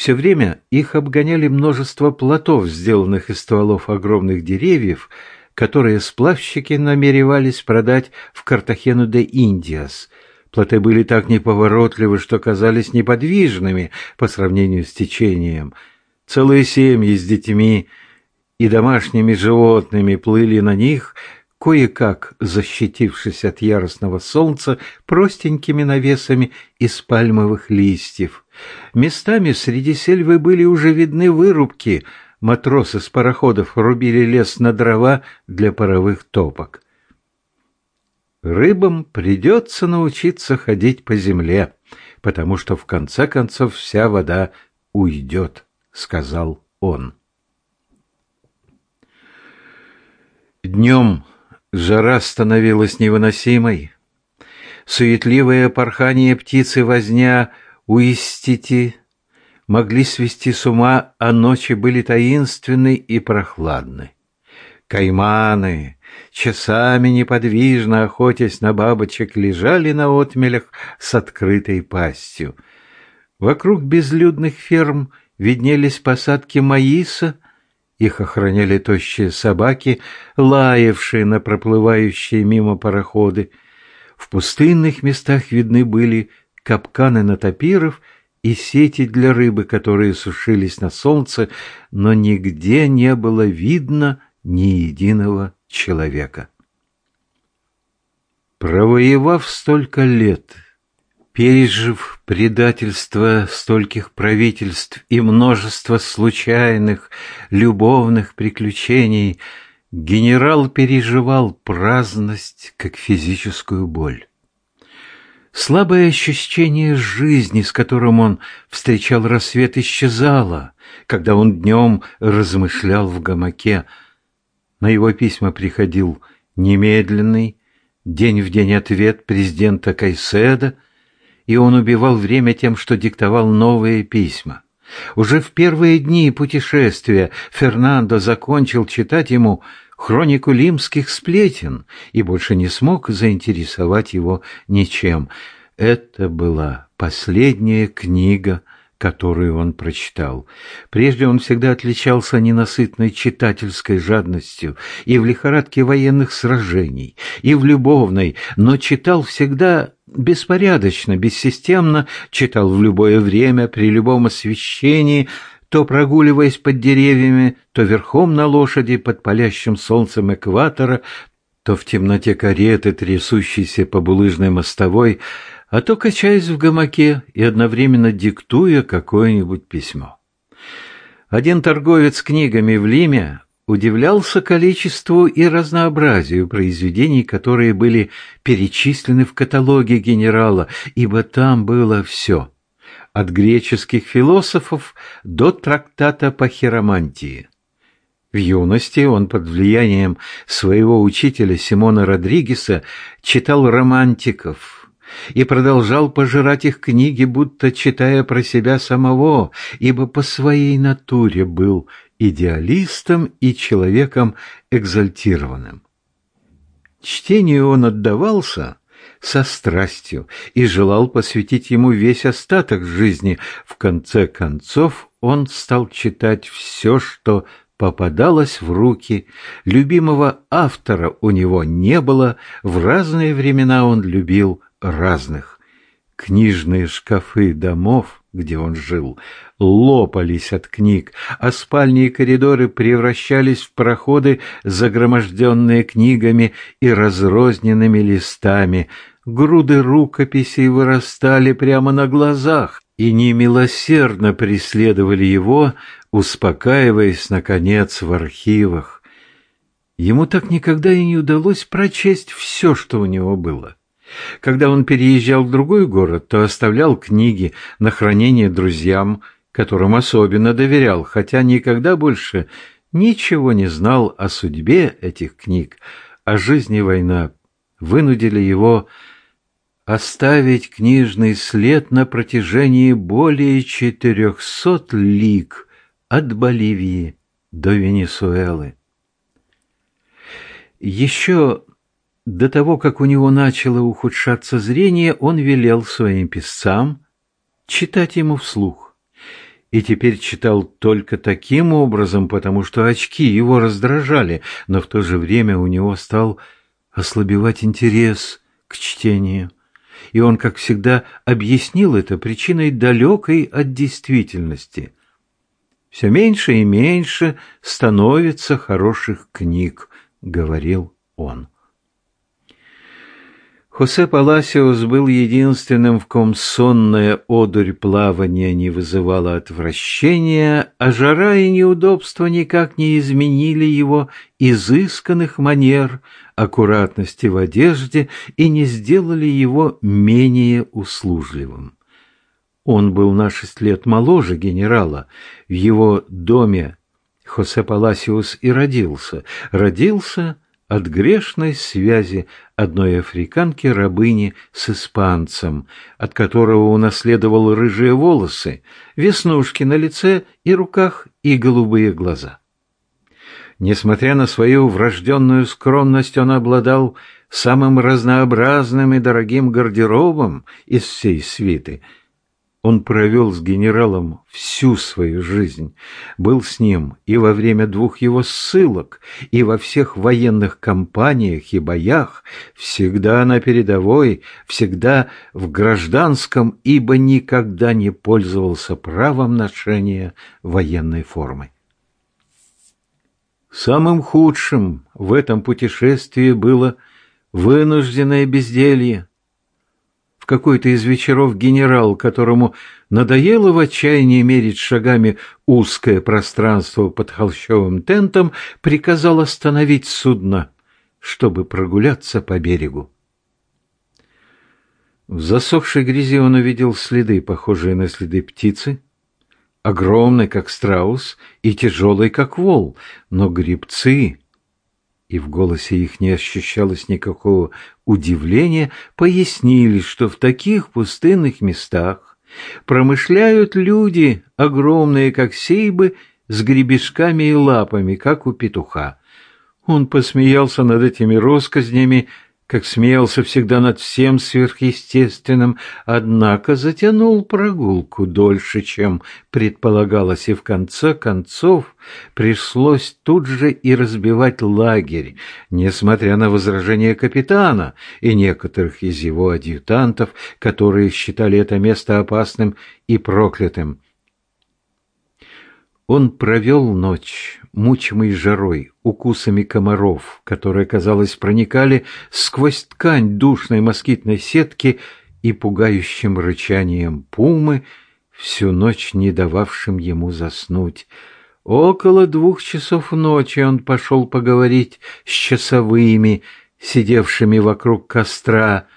Все время их обгоняли множество плотов, сделанных из стволов огромных деревьев, которые сплавщики намеревались продать в Картахену де Индиас. Плоты были так неповоротливы, что казались неподвижными по сравнению с течением. Целые семьи с детьми и домашними животными плыли на них, кое-как защитившись от яростного солнца простенькими навесами из пальмовых листьев. Местами среди сельвы были уже видны вырубки, матросы с пароходов рубили лес на дрова для паровых топок. Рыбам придется научиться ходить по земле, потому что в конце концов вся вода уйдет, — сказал он. Днем Жара становилась невыносимой. Суетливое порхание птицы возня у истити могли свести с ума, а ночи были таинственны и прохладны. Кайманы, часами неподвижно охотясь на бабочек, лежали на отмелях с открытой пастью. Вокруг безлюдных ферм виднелись посадки маиса — их охраняли тощие собаки, лаявшие на проплывающие мимо пароходы. В пустынных местах видны были капканы на топиров и сети для рыбы, которые сушились на солнце, но нигде не было видно ни единого человека. Провоевав столько лет, Пережив предательство стольких правительств и множество случайных любовных приключений, генерал переживал праздность как физическую боль. Слабое ощущение жизни, с которым он встречал рассвет, исчезало, когда он днем размышлял в гамаке. На его письма приходил немедленный, день в день ответ президента Кайседа — и он убивал время тем, что диктовал новые письма. Уже в первые дни путешествия Фернандо закончил читать ему хронику лимских сплетен и больше не смог заинтересовать его ничем. Это была последняя книга которую он прочитал. Прежде он всегда отличался ненасытной читательской жадностью и в лихорадке военных сражений, и в любовной, но читал всегда беспорядочно, бессистемно, читал в любое время, при любом освещении, то прогуливаясь под деревьями, то верхом на лошади под палящим солнцем экватора, то в темноте кареты, трясущейся по булыжной мостовой, а то качаясь в гамаке и одновременно диктуя какое-нибудь письмо. Один торговец книгами в Лиме удивлялся количеству и разнообразию произведений, которые были перечислены в каталоге генерала, ибо там было все, от греческих философов до трактата по хиромантии. В юности он под влиянием своего учителя Симона Родригеса читал романтиков – и продолжал пожирать их книги, будто читая про себя самого, ибо по своей натуре был идеалистом и человеком экзальтированным. Чтению он отдавался со страстью и желал посвятить ему весь остаток жизни. В конце концов он стал читать все, что попадалось в руки. Любимого автора у него не было, в разные времена он любил разных. Книжные шкафы домов, где он жил, лопались от книг, а спальни и коридоры превращались в проходы, загроможденные книгами и разрозненными листами. Груды рукописей вырастали прямо на глазах и немилосердно преследовали его, успокаиваясь, наконец, в архивах. Ему так никогда и не удалось прочесть все, что у него было. Когда он переезжал в другой город, то оставлял книги на хранение друзьям, которым особенно доверял, хотя никогда больше ничего не знал о судьбе этих книг, о жизни война, вынудили его оставить книжный след на протяжении более четырехсот лиг от Боливии до Венесуэлы. Еще до того, как у него начало ухудшаться зрение, он велел своим писцам читать ему вслух. и теперь читал только таким образом, потому что очки его раздражали, но в то же время у него стал ослабевать интерес к чтению. И он, как всегда, объяснил это причиной далекой от действительности. «Все меньше и меньше становится хороших книг», — говорил он. Хосе Паласиос был единственным, в ком сонная одурь плавания не вызывала отвращения, а жара и неудобства никак не изменили его изысканных манер, аккуратности в одежде и не сделали его менее услужливым. Он был на шесть лет моложе генерала. В его доме Хосе Паласиус и родился. Родился от грешной связи одной африканки-рабыни с испанцем, от которого унаследовал рыжие волосы, веснушки на лице и руках и голубые глаза. Несмотря на свою врожденную скромность, он обладал самым разнообразным и дорогим гардеробом из всей свиты – он провел с генералом всю свою жизнь, был с ним и во время двух его ссылок, и во всех военных кампаниях и боях, всегда на передовой, всегда в гражданском, ибо никогда не пользовался правом ношения военной формы. Самым худшим в этом путешествии было вынужденное безделье, какой-то из вечеров генерал, которому надоело в отчаянии мерить шагами узкое пространство под холщовым тентом, приказал остановить судно, чтобы прогуляться по берегу. В засохшей грязи он увидел следы, похожие на следы птицы, огромный, как страус, и тяжелый, как вол, но грибцы и в голосе их не ощущалось никакого удивления, пояснили, что в таких пустынных местах промышляют люди, огромные, как сейбы, с гребешками и лапами, как у петуха. Он посмеялся над этими россказнями как смеялся всегда над всем сверхъестественным, однако затянул прогулку дольше, чем предполагалось, и в конце концов пришлось тут же и разбивать лагерь, несмотря на возражения капитана и некоторых из его адъютантов, которые считали это место опасным и проклятым. Он провел ночь, мучимый жарой, укусами комаров, которые, казалось, проникали сквозь ткань душной москитной сетки и пугающим рычанием пумы, всю ночь не дававшим ему заснуть. Около двух часов ночи он пошел поговорить с часовыми, сидевшими вокруг костра.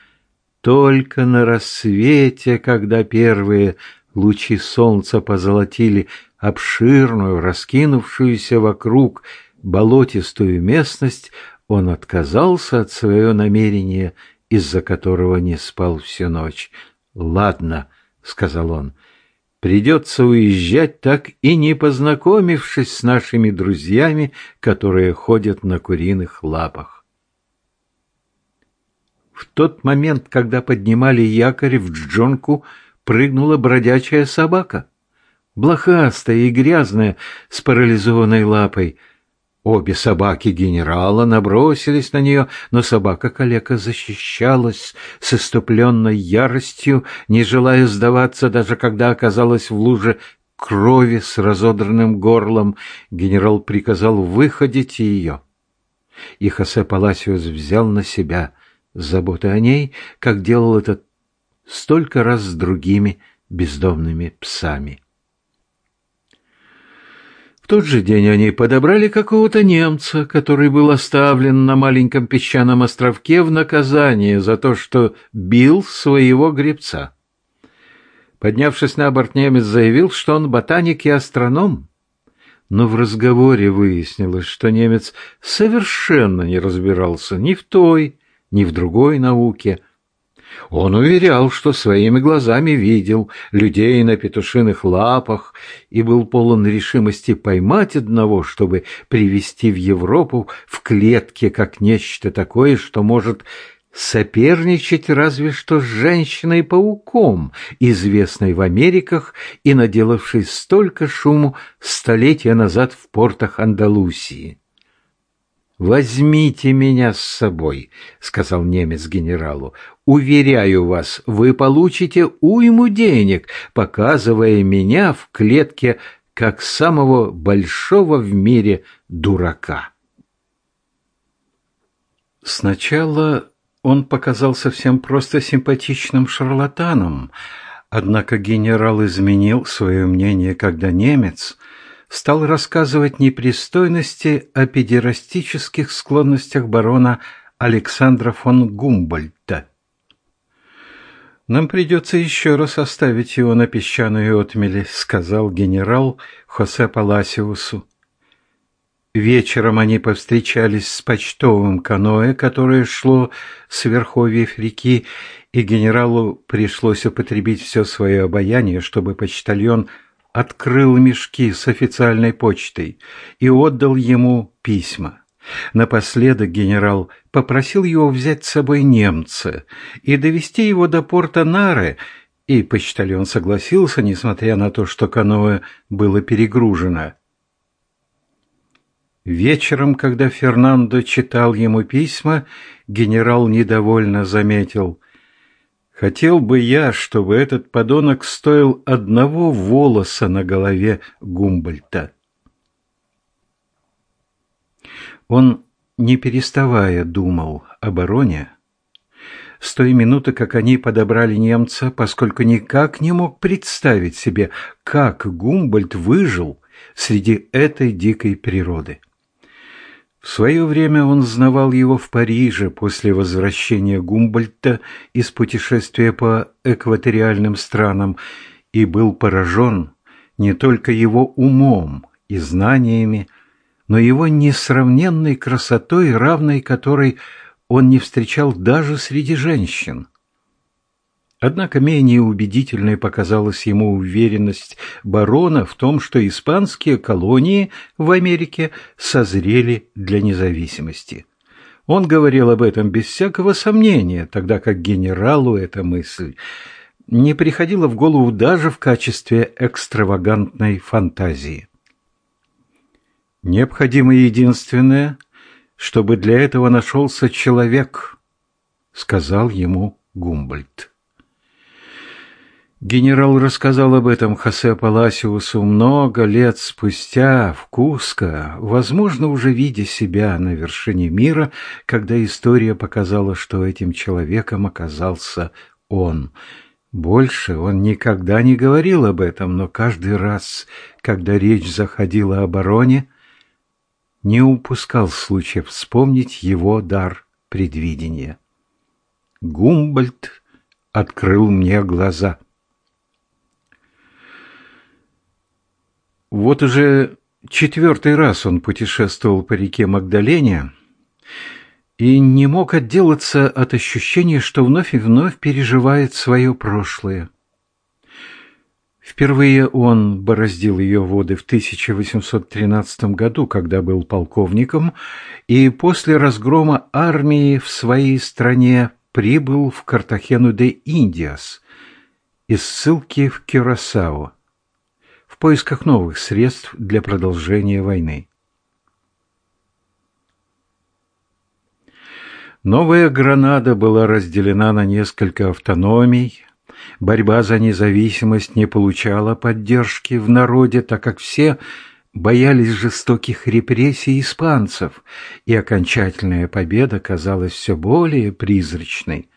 Только на рассвете, когда первые лучи солнца позолотили обширную, раскинувшуюся вокруг болотистую местность, он отказался от своего намерения, из-за которого не спал всю ночь. «Ладно», — сказал он, — «придется уезжать, так и не познакомившись с нашими друзьями, которые ходят на куриных лапах». В тот момент, когда поднимали якорь в джонку, прыгнула бродячая собака — блохастая и грязная, с парализованной лапой. Обе собаки генерала набросились на нее, но собака-калека защищалась с иступленной яростью, не желая сдаваться, даже когда оказалась в луже крови с разодранным горлом. Генерал приказал выходить ее. И Хосе Паласиос взял на себя заботы о ней, как делал это столько раз с другими бездомными псами. В тот же день они подобрали какого-то немца, который был оставлен на маленьком песчаном островке в наказание за то, что бил своего гребца. Поднявшись на борт, немец заявил, что он ботаник и астроном. Но в разговоре выяснилось, что немец совершенно не разбирался ни в той, ни в другой науке – он уверял, что своими глазами видел людей на петушиных лапах и был полон решимости поймать одного, чтобы привести в Европу в клетке как нечто такое, что может соперничать разве что с женщиной-пауком, известной в Америках и наделавшей столько шуму столетия назад в портах Андалусии. «Возьмите меня с собой», — сказал немец генералу. «Уверяю вас, вы получите уйму денег, показывая меня в клетке как самого большого в мире дурака». Сначала он показался всем просто симпатичным шарлатаном, однако генерал изменил свое мнение, когда немец стал рассказывать непристойности о педерастических склонностях барона Александра фон Гумбольта. «Нам придется еще раз оставить его на песчаной отмели», — сказал генерал Хосе Паласиусу. Вечером они повстречались с почтовым каноэ, которое шло с верховьев реки, и генералу пришлось употребить все свое обаяние, чтобы почтальон открыл мешки с официальной почтой и отдал ему письма. Напоследок генерал попросил его взять с собой немца и довести его до порта Нары, и почтальон согласился, несмотря на то, что каноэ было перегружено. Вечером, когда Фернандо читал ему письма, генерал недовольно заметил. «Хотел бы я, чтобы этот подонок стоил одного волоса на голове Гумбольта». Он, не переставая, думал о бароне, с той минуты, как они подобрали немца, поскольку никак не мог представить себе, как Гумбольд выжил среди этой дикой природы. В свое время он знавал его в Париже после возвращения Гумбольта из путешествия по экваториальным странам и был поражен не только его умом и знаниями, но его несравненной красотой, равной которой он не встречал даже среди женщин. Однако менее убедительной показалась ему уверенность барона в том, что испанские колонии в Америке созрели для независимости. Он говорил об этом без всякого сомнения, тогда как генералу эта мысль не приходила в голову даже в качестве экстравагантной фантазии. Необходимо единственное, чтобы для этого нашелся человек, сказал ему Гумбольд. Генерал рассказал об этом Хосе Паласиусу много лет спустя в Куско, возможно, уже видя себя на вершине мира, когда история показала, что этим человеком оказался он. Больше он никогда не говорил об этом, но каждый раз, когда речь заходила о бароне, не упускал случая вспомнить его дар предвидения. Гумбольд открыл мне глаза — Вот уже четвертый раз он путешествовал по реке Магдалене и не мог отделаться от ощущения, что вновь и вновь переживает свое прошлое. Впервые он бороздил ее воды в 1813 году, когда был полковником, и после разгрома армии в своей стране прибыл в Картахену де Индиас из ссылки в Кюрасао поисках новых средств для продолжения войны. Новая Гранада была разделена на несколько автономий. Борьба за независимость не получала поддержки в народе, так как все боялись жестоких репрессий испанцев, и окончательная победа казалась все более призрачной.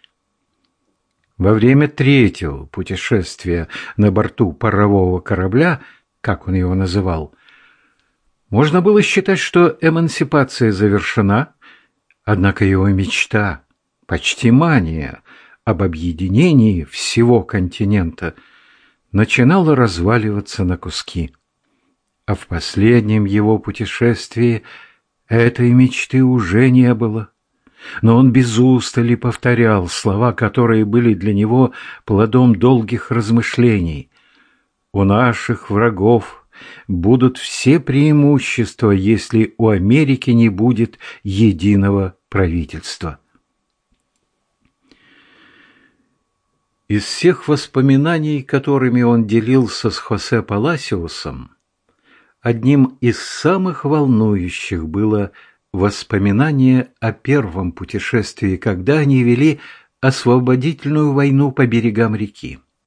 Во время третьего путешествия на борту парового корабля, как он его называл, можно было считать, что эмансипация завершена, однако его мечта, почти мания об объединении всего континента начинала разваливаться на куски. А в последнем его путешествии этой мечты уже не было но он без устали повторял слова, которые были для него плодом долгих размышлений. «У наших врагов будут все преимущества, если у Америки не будет единого правительства». Из всех воспоминаний, которыми он делился с Хосе Паласиусом, одним из самых волнующих было воспоминание о первом путешествии, когда они вели освободительную войну по берегам реки.